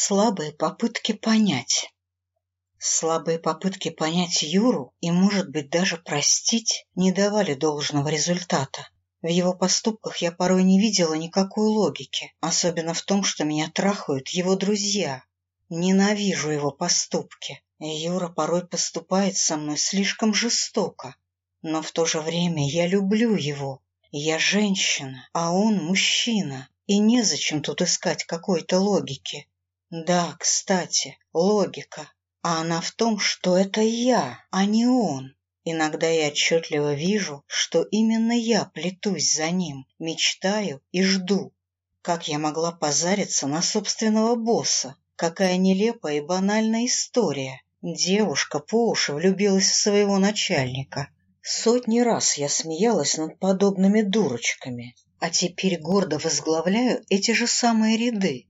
Слабые попытки понять. Слабые попытки понять Юру и, может быть, даже простить не давали должного результата. В его поступках я порой не видела никакой логики, особенно в том, что меня трахают его друзья. Ненавижу его поступки. Юра порой поступает со мной слишком жестоко. Но в то же время я люблю его. Я женщина, а он мужчина, и незачем тут искать какой-то логики. Да, кстати, логика. А она в том, что это я, а не он. Иногда я отчетливо вижу, что именно я плетусь за ним, мечтаю и жду. Как я могла позариться на собственного босса? Какая нелепая и банальная история. Девушка по уши влюбилась в своего начальника. Сотни раз я смеялась над подобными дурочками, а теперь гордо возглавляю эти же самые ряды.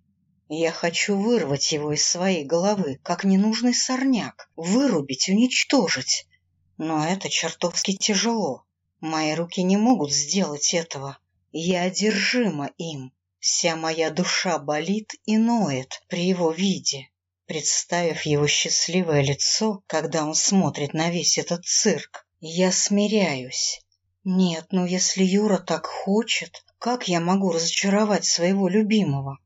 Я хочу вырвать его из своей головы, как ненужный сорняк, вырубить, уничтожить. Но это чертовски тяжело. Мои руки не могут сделать этого. Я одержима им. Вся моя душа болит и ноет при его виде. Представив его счастливое лицо, когда он смотрит на весь этот цирк, я смиряюсь. Нет, ну если Юра так хочет, как я могу разочаровать своего любимого?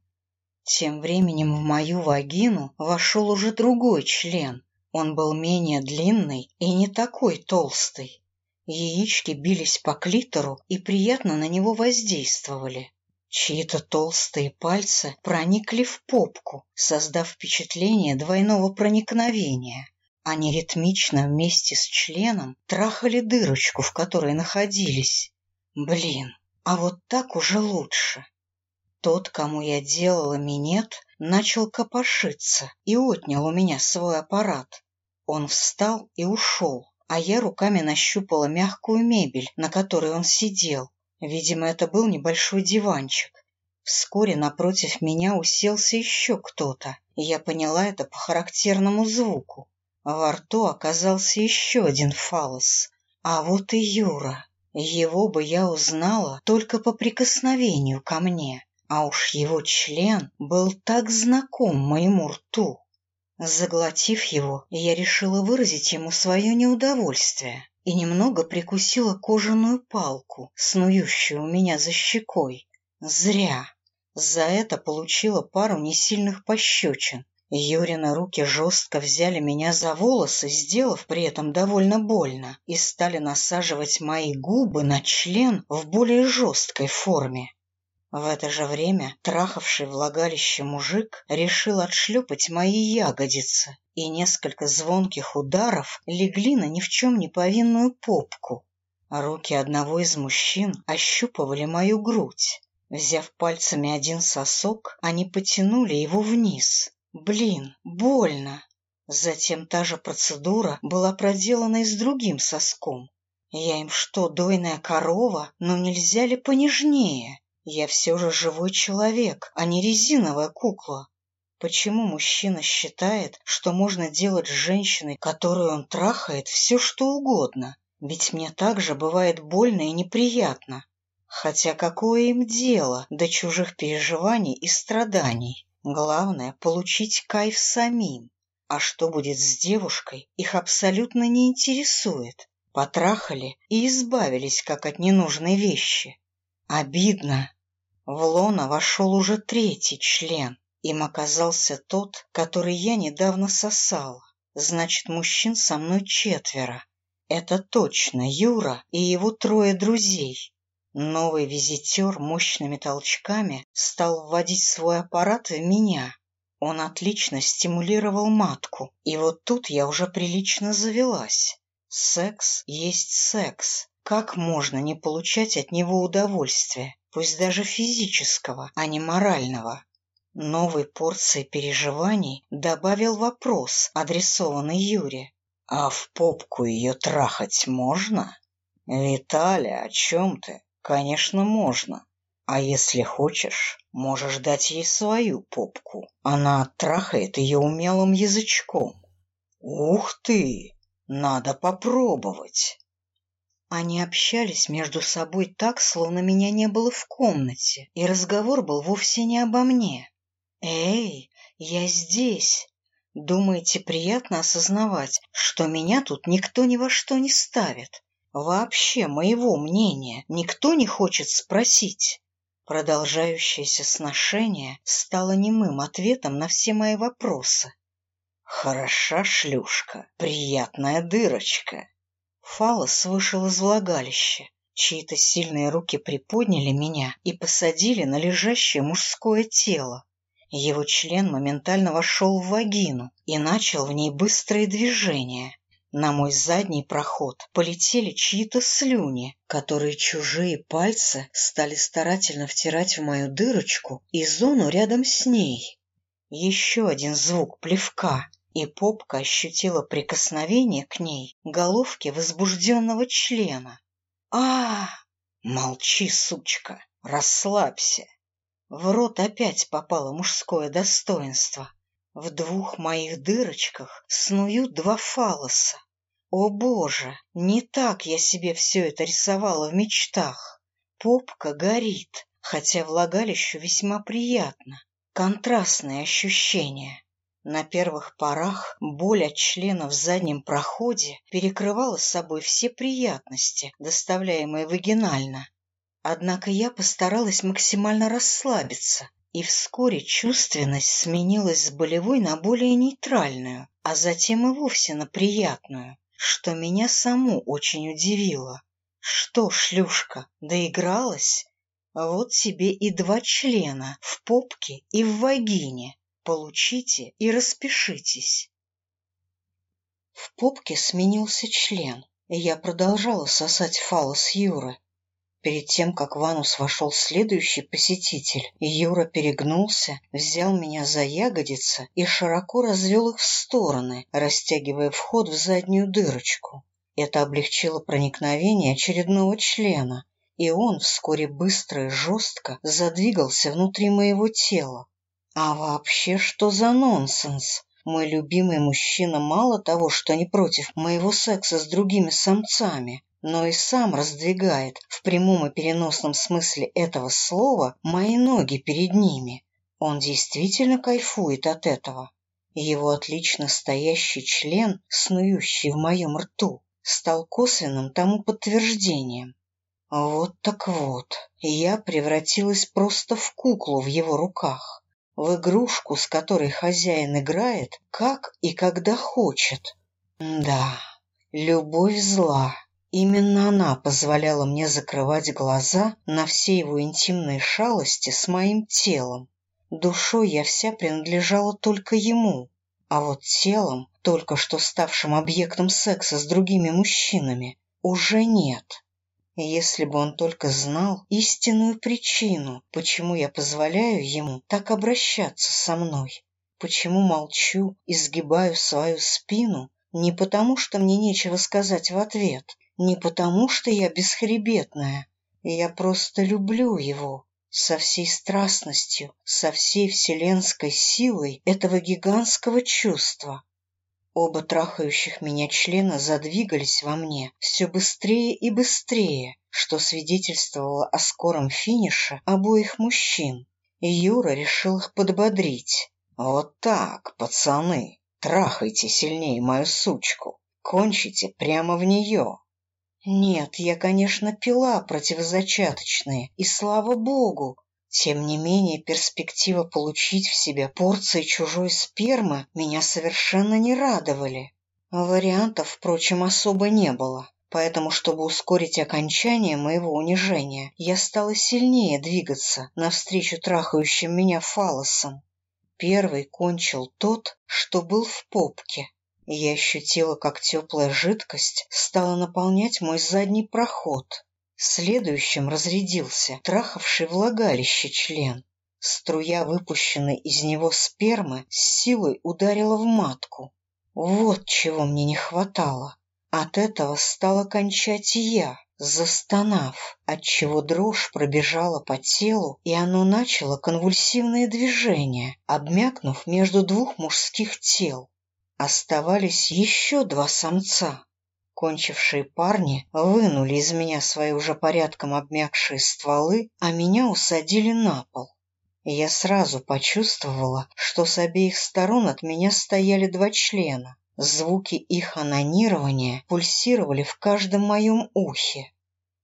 Тем временем в мою вагину вошел уже другой член. Он был менее длинный и не такой толстый. Яички бились по клитору и приятно на него воздействовали. Чьи-то толстые пальцы проникли в попку, создав впечатление двойного проникновения. Они ритмично вместе с членом трахали дырочку, в которой находились. Блин, а вот так уже лучше. Тот, кому я делала минет, начал копошиться и отнял у меня свой аппарат. Он встал и ушел, а я руками нащупала мягкую мебель, на которой он сидел. Видимо, это был небольшой диванчик. Вскоре напротив меня уселся еще кто-то, и я поняла это по характерному звуку. Во рту оказался еще один фалос. А вот и Юра. Его бы я узнала только по прикосновению ко мне а уж его член был так знаком моему рту. Заглотив его, я решила выразить ему свое неудовольствие и немного прикусила кожаную палку, снующую у меня за щекой. Зря. За это получила пару несильных пощечин. Юрины руки жестко взяли меня за волосы, сделав при этом довольно больно, и стали насаживать мои губы на член в более жесткой форме. В это же время трахавший влагалище мужик решил отшлепать мои ягодицы, и несколько звонких ударов легли на ни в чем не повинную попку. Руки одного из мужчин ощупывали мою грудь. Взяв пальцами один сосок, они потянули его вниз. Блин, больно. Затем та же процедура была проделана и с другим соском. Я им что, дойная корова? Но нельзя ли понежнее? Я все же живой человек, а не резиновая кукла. Почему мужчина считает, что можно делать с женщиной, которую он трахает, все что угодно? Ведь мне также бывает больно и неприятно. Хотя какое им дело до чужих переживаний и страданий? Главное — получить кайф самим. А что будет с девушкой, их абсолютно не интересует. Потрахали и избавились как от ненужной вещи. Обидно. В лона вошел уже третий член. Им оказался тот, который я недавно сосала. Значит, мужчин со мной четверо. Это точно Юра и его трое друзей. Новый визитер мощными толчками стал вводить свой аппарат в меня. Он отлично стимулировал матку, и вот тут я уже прилично завелась. Секс есть секс, как можно не получать от него удовольствия, пусть даже физического, а не морального? Новой порции переживаний добавил вопрос, адресованный Юре. «А в попку ее трахать можно?» «Виталя, о чем ты?» «Конечно, можно. А если хочешь, можешь дать ей свою попку. Она трахает ее умелым язычком». «Ух ты! Надо попробовать!» Они общались между собой так, словно меня не было в комнате, и разговор был вовсе не обо мне. «Эй, Я здесь. Думаете, приятно осознавать, что меня тут никто ни во что не ставит? Вообще моего мнения никто не хочет спросить. Продолжающееся сношение стало немым ответом на все мои вопросы. «Хороша шлюшка, приятная дырочка». Фалос вышел из влагалища. Чьи-то сильные руки приподняли меня и посадили на лежащее мужское тело. Его член моментально вошел в вагину и начал в ней быстрые движения. На мой задний проход полетели чьи-то слюни, которые чужие пальцы стали старательно втирать в мою дырочку и зону рядом с ней. Еще один звук плевка, и попка ощутила прикосновение к ней головки возбужденного члена. а, Молчи, сучка, расслабься. В рот опять попало мужское достоинство. В двух моих дырочках снуют два фалоса. О боже, не так я себе все это рисовала в мечтах. Попка горит, хотя влагалищу весьма приятно. Контрастные ощущения. На первых порах боль от члена в заднем проходе перекрывала собой все приятности, доставляемые вагинально. Однако я постаралась максимально расслабиться, и вскоре чувственность сменилась с болевой на более нейтральную, а затем и вовсе на приятную, что меня саму очень удивило. Что, шлюшка, доигралась? Вот тебе и два члена в попке и в вагине. Получите и распишитесь. В попке сменился член, и я продолжала сосать фалос Юры, Перед тем, как в анус вошел следующий посетитель, Юра перегнулся, взял меня за ягодицы и широко развел их в стороны, растягивая вход в заднюю дырочку. Это облегчило проникновение очередного члена, и он вскоре быстро и жестко задвигался внутри моего тела. А вообще, что за нонсенс? Мой любимый мужчина мало того, что не против моего секса с другими самцами, но и сам раздвигает в прямом и переносном смысле этого слова мои ноги перед ними. Он действительно кайфует от этого. Его отлично стоящий член, снующий в моем рту, стал косвенным тому подтверждением. Вот так вот, я превратилась просто в куклу в его руках, в игрушку, с которой хозяин играет, как и когда хочет. Да, любовь зла. Именно она позволяла мне закрывать глаза на все его интимные шалости с моим телом. Душой я вся принадлежала только ему, а вот телом, только что ставшим объектом секса с другими мужчинами, уже нет. Если бы он только знал истинную причину, почему я позволяю ему так обращаться со мной, почему молчу и сгибаю свою спину, не потому, что мне нечего сказать в ответ, не потому, что я бесхребетная. Я просто люблю его со всей страстностью, со всей вселенской силой этого гигантского чувства. Оба трахающих меня члена задвигались во мне все быстрее и быстрее, что свидетельствовало о скором финише обоих мужчин. И Юра решил их подбодрить. «Вот так, пацаны, трахайте сильнее мою сучку, кончите прямо в нее, нет, я, конечно, пила противозачаточные, и слава богу. Тем не менее, перспектива получить в себя порции чужой спермы меня совершенно не радовали. Вариантов, впрочем, особо не было. Поэтому, чтобы ускорить окончание моего унижения, я стала сильнее двигаться навстречу трахающим меня фалосам. Первый кончил тот, что был в попке, я ощутила, как теплая жидкость стала наполнять мой задний проход. Следующим разрядился трахавший влагалище член. Струя, выпущенной из него спермы, с силой ударила в матку. Вот чего мне не хватало. От этого стала кончать и я, застонав, отчего дрожь пробежала по телу, и оно начало конвульсивные движения, обмякнув между двух мужских тел. Оставались еще два самца. Кончившие парни вынули из меня свои уже порядком обмякшие стволы, а меня усадили на пол. Я сразу почувствовала, что с обеих сторон от меня стояли два члена. Звуки их анонирования пульсировали в каждом моем ухе.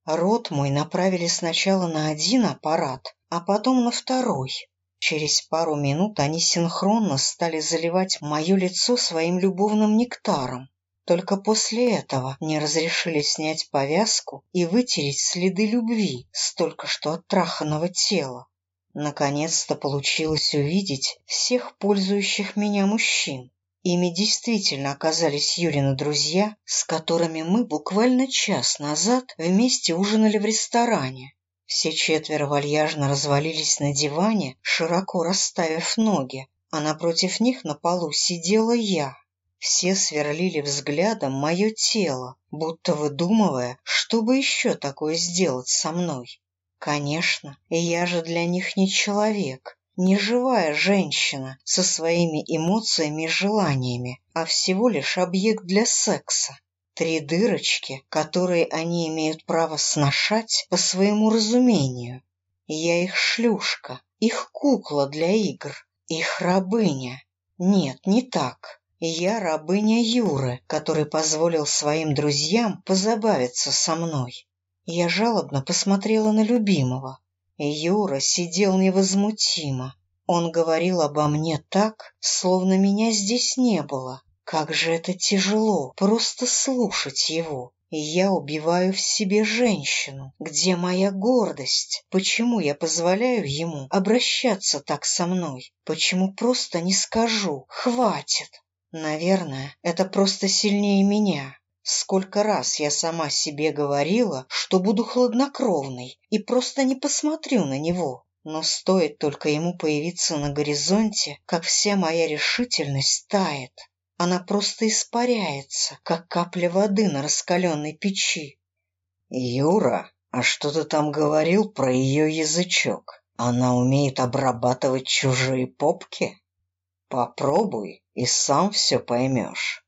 Рот мой направили сначала на один аппарат, а потом на второй. Через пару минут они синхронно стали заливать мое лицо своим любовным нектаром. Только после этого мне разрешили снять повязку и вытереть следы любви с только что оттраханного тела. Наконец-то получилось увидеть всех пользующих меня мужчин. Ими действительно оказались Юрины друзья, с которыми мы буквально час назад вместе ужинали в ресторане. Все четверо вальяжно развалились на диване, широко расставив ноги, а напротив них на полу сидела я. Все сверлили взглядом мое тело, будто выдумывая, что бы еще такое сделать со мной. Конечно, я же для них не человек, не живая женщина со своими эмоциями и желаниями, а всего лишь объект для секса. Три дырочки, которые они имеют право сношать по своему разумению. Я их шлюшка, их кукла для игр, их рабыня. Нет, не так. Я рабыня Юры, который позволил своим друзьям позабавиться со мной. Я жалобно посмотрела на любимого. Юра сидел невозмутимо. Он говорил обо мне так, словно меня здесь не было. Как же это тяжело, просто слушать его. я убиваю в себе женщину. Где моя гордость? Почему я позволяю ему обращаться так со мной? Почему просто не скажу «хватит»? Наверное, это просто сильнее меня. Сколько раз я сама себе говорила, что буду хладнокровной и просто не посмотрю на него. Но стоит только ему появиться на горизонте, как вся моя решительность тает. Она просто испаряется, как капля воды на раскаленной печи. «Юра, а что ты там говорил про ее язычок? Она умеет обрабатывать чужие попки? Попробуй, и сам все поймешь».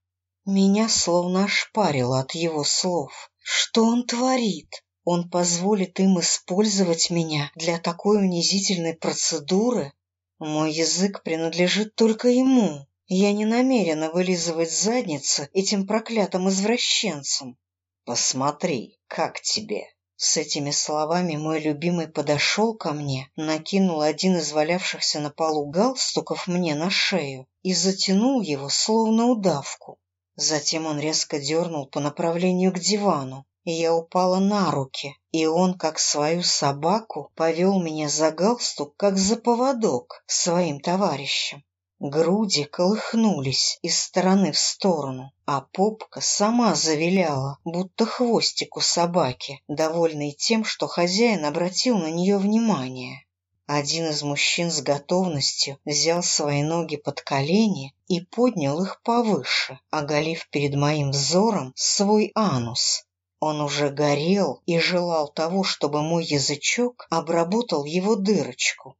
Меня словно ошпарило от его слов. Что он творит? Он позволит им использовать меня для такой унизительной процедуры? Мой язык принадлежит только ему. Я не намерена вылизывать задницы этим проклятым извращенцам. Посмотри, как тебе. С этими словами мой любимый подошел ко мне, накинул один из валявшихся на полу галстуков мне на шею и затянул его, словно удавку. Затем он резко дернул по направлению к дивану, и я упала на руки, и он, как свою собаку, повел меня за галстук, как за поводок, своим товарищем. Груди колыхнулись из стороны в сторону, а попка сама завиляла, будто хвостик у собаки, довольный тем, что хозяин обратил на нее внимание. Один из мужчин с готовностью взял свои ноги под колени и поднял их повыше, оголив перед моим взором свой анус. Он уже горел и желал того, чтобы мой язычок обработал его дырочку.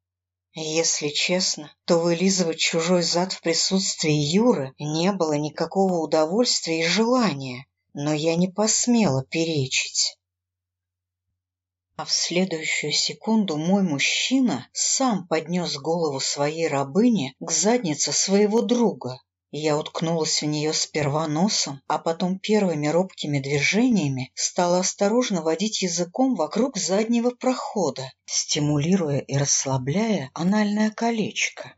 Если честно, то вылизывать чужой зад в присутствии Юры не было никакого удовольствия и желания, но я не посмела перечить. А в следующую секунду мой мужчина сам поднес голову своей рабыни к заднице своего друга. Я уткнулась в нее сперва носом, а потом первыми робкими движениями стала осторожно водить языком вокруг заднего прохода, стимулируя и расслабляя анальное колечко.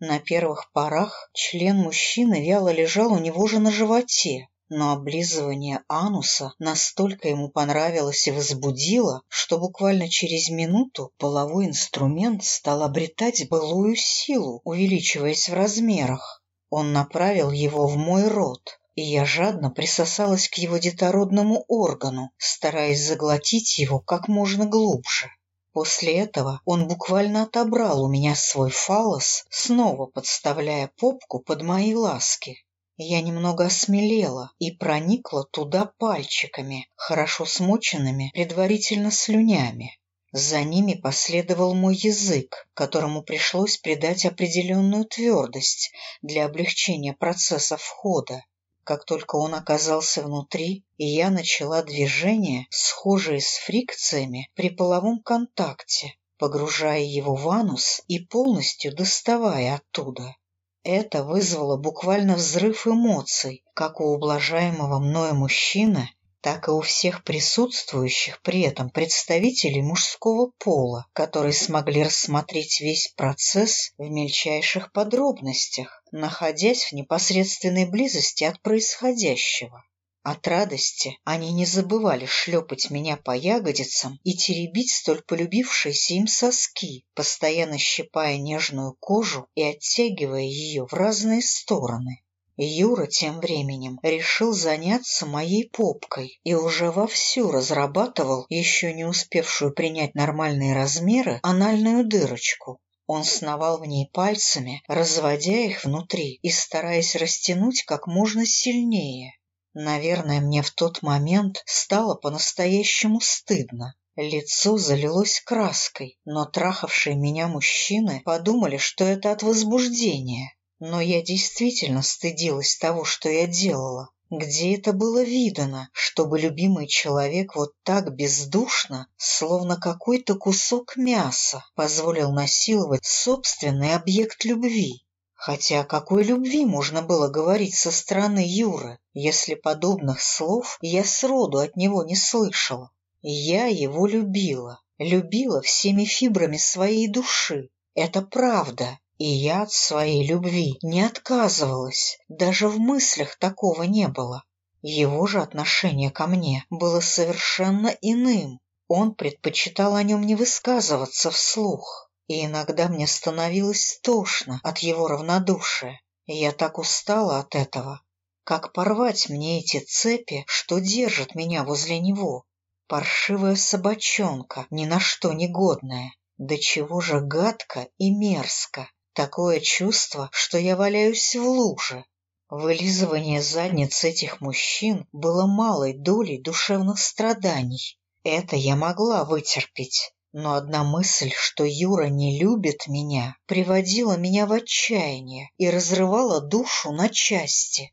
На первых порах член мужчины вяло лежал у него же на животе, но облизывание ануса настолько ему понравилось и возбудило, что буквально через минуту половой инструмент стал обретать былую силу, увеличиваясь в размерах. Он направил его в мой рот, и я жадно присосалась к его детородному органу, стараясь заглотить его как можно глубже. После этого он буквально отобрал у меня свой фалос, снова подставляя попку под мои ласки. Я немного осмелела и проникла туда пальчиками, хорошо смоченными предварительно слюнями. За ними последовал мой язык, которому пришлось придать определенную твердость для облегчения процесса входа. Как только он оказался внутри, и я начала движения, схожие с фрикциями при половом контакте, погружая его в анус и полностью доставая оттуда. Это вызвало буквально взрыв эмоций, как у ублажаемого мною мужчины, так и у всех присутствующих при этом представителей мужского пола, которые смогли рассмотреть весь процесс в мельчайших подробностях, находясь в непосредственной близости от происходящего. От радости они не забывали шлепать меня по ягодицам и теребить столь полюбившиеся им соски, постоянно щипая нежную кожу и оттягивая ее в разные стороны. Юра тем временем решил заняться моей попкой и уже вовсю разрабатывал еще не успевшую принять нормальные размеры анальную дырочку. Он сновал в ней пальцами, разводя их внутри и стараясь растянуть как можно сильнее. Наверное, мне в тот момент стало по-настоящему стыдно. Лицо залилось краской, но трахавшие меня мужчины подумали, что это от возбуждения. Но я действительно стыдилась того, что я делала. Где это было видано, чтобы любимый человек вот так бездушно, словно какой-то кусок мяса, позволил насиловать собственный объект любви? Хотя о какой любви можно было говорить со стороны Юры, если подобных слов я сроду от него не слышала? Я его любила, любила всеми фибрами своей души. Это правда, и я от своей любви не отказывалась, даже в мыслях такого не было. Его же отношение ко мне было совершенно иным. Он предпочитал о нем не высказываться вслух, и иногда мне становилось тошно от его равнодушия. Я так устала от этого. Как порвать мне эти цепи, что держат меня возле него? Паршивая собачонка, ни на что не годная. Да чего же гадко и мерзко. Такое чувство, что я валяюсь в луже. Вылизывание задниц этих мужчин было малой долей душевных страданий. Это я могла вытерпеть. Но одна мысль, что Юра не любит меня, приводила меня в отчаяние и разрывала душу на части.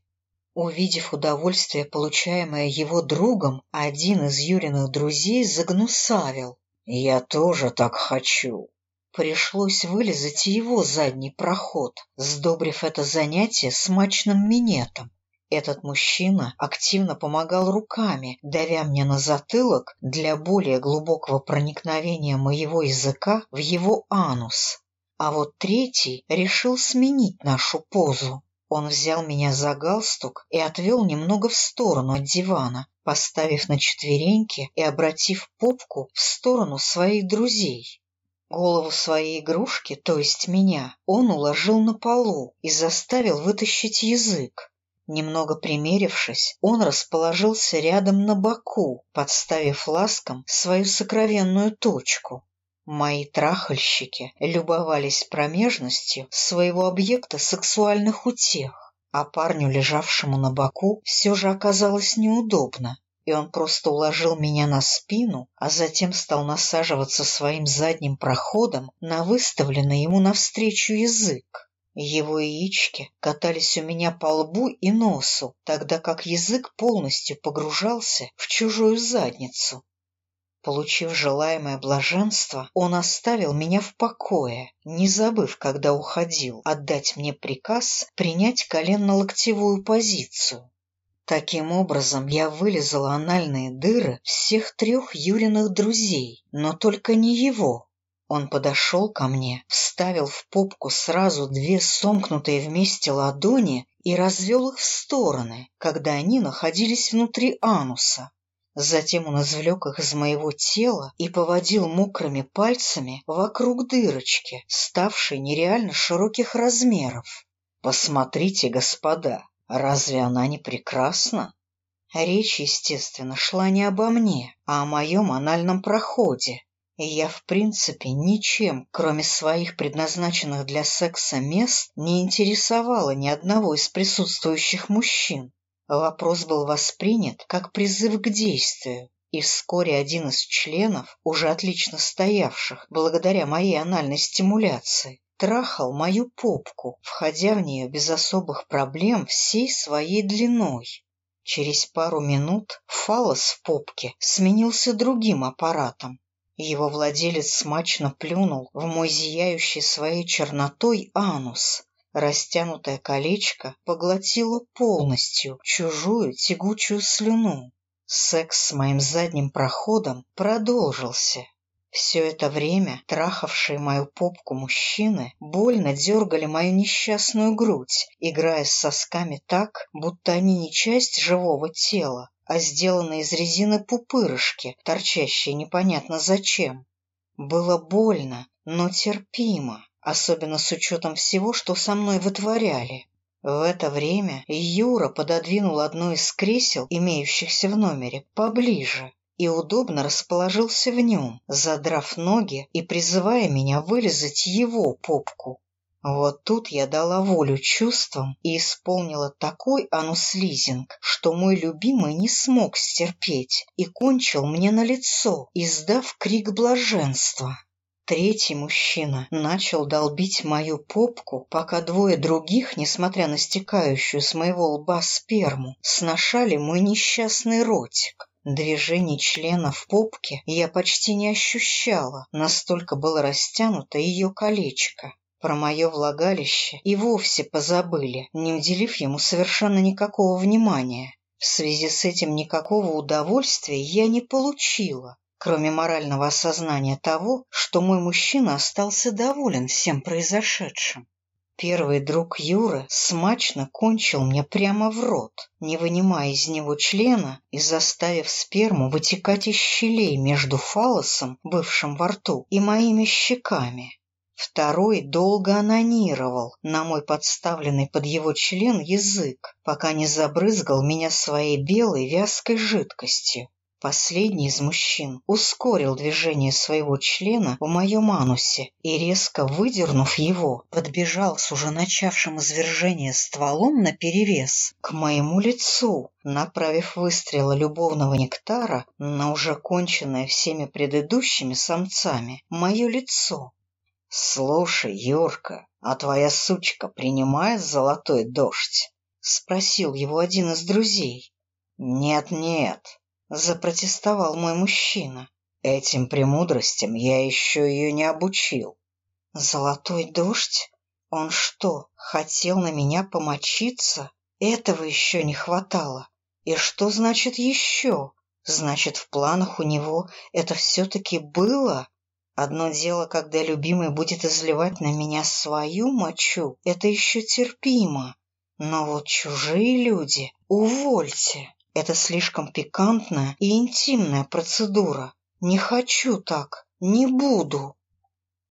Увидев удовольствие, получаемое его другом, один из Юриных друзей загнусавил. «Я тоже так хочу. Пришлось вылезать его задний проход, сдобрив это занятие смачным минетом. Этот мужчина активно помогал руками, давя мне на затылок для более глубокого проникновения моего языка в его анус. А вот третий решил сменить нашу позу. Он взял меня за галстук и отвел немного в сторону от дивана, поставив на четвереньки и обратив попку в сторону своих друзей. Голову своей игрушки, то есть меня, он уложил на полу и заставил вытащить язык. Немного примерившись, он расположился рядом на боку, подставив ласком свою сокровенную точку. Мои трахальщики любовались промежностью своего объекта сексуальных утех, а парню, лежавшему на боку, все же оказалось неудобно и он просто уложил меня на спину, а затем стал насаживаться своим задним проходом на выставленный ему навстречу язык. Его яички катались у меня по лбу и носу, тогда как язык полностью погружался в чужую задницу. Получив желаемое блаженство, он оставил меня в покое, не забыв, когда уходил, отдать мне приказ принять коленно-локтевую позицию. Таким образом, я вылезала анальные дыры всех трех Юриных друзей, но только не его. Он подошел ко мне, вставил в попку сразу две сомкнутые вместе ладони и развел их в стороны, когда они находились внутри ануса. Затем он извлек их из моего тела и поводил мокрыми пальцами вокруг дырочки, ставшей нереально широких размеров. «Посмотрите, господа, Разве она не прекрасна? Речь, естественно, шла не обо мне, а о моем анальном проходе. И я, в принципе, ничем, кроме своих предназначенных для секса мест, не интересовала ни одного из присутствующих мужчин. Вопрос был воспринят как призыв к действию, и вскоре один из членов, уже отлично стоявших, благодаря моей анальной стимуляции, трахал мою попку, входя в нее без особых проблем всей своей длиной. Через пару минут фалос в попке сменился другим аппаратом. Его владелец смачно плюнул в мой зияющий своей чернотой анус. Растянутое колечко поглотило полностью чужую тягучую слюну. Секс с моим задним проходом продолжился. Все это время трахавшие мою попку мужчины больно дергали мою несчастную грудь, играя с сосками так, будто они не часть живого тела, а сделаны из резины пупырышки, торчащие непонятно зачем. Было больно, но терпимо, особенно с учетом всего, что со мной вытворяли. В это время Юра пододвинул одно из кресел, имеющихся в номере, поближе и удобно расположился в нем, задрав ноги и призывая меня вылезать его попку. Вот тут я дала волю чувствам и исполнила такой ануслизинг, что мой любимый не смог стерпеть и кончил мне на лицо, издав крик блаженства. Третий мужчина начал долбить мою попку, пока двое других, несмотря на стекающую с моего лба сперму, сношали мой несчастный ротик. Движений члена в попке я почти не ощущала, настолько было растянуто ее колечко. Про мое влагалище и вовсе позабыли, не уделив ему совершенно никакого внимания. В связи с этим никакого удовольствия я не получила, кроме морального осознания того, что мой мужчина остался доволен всем произошедшим. Первый друг Юры смачно кончил мне прямо в рот, не вынимая из него члена и заставив сперму вытекать из щелей между фалосом, бывшим во рту, и моими щеками. Второй долго анонировал на мой подставленный под его член язык, пока не забрызгал меня своей белой вязкой жидкостью. Последний из мужчин ускорил движение своего члена в моем анусе и, резко выдернув его, подбежал с уже начавшим извержение стволом наперевес к моему лицу, направив выстрела любовного нектара на уже конченное всеми предыдущими самцами мое лицо. «Слушай, Юрка, а твоя сучка принимает золотой дождь?» — спросил его один из друзей. «Нет-нет», запротестовал мой мужчина. Этим премудростям я еще ее не обучил. Золотой дождь? Он что, хотел на меня помочиться? Этого еще не хватало. И что значит еще? Значит, в планах у него это все-таки было? Одно дело, когда любимый будет изливать на меня свою мочу, это еще терпимо. Но вот чужие люди, увольте. Это слишком пикантная и интимная процедура. Не хочу так, не буду.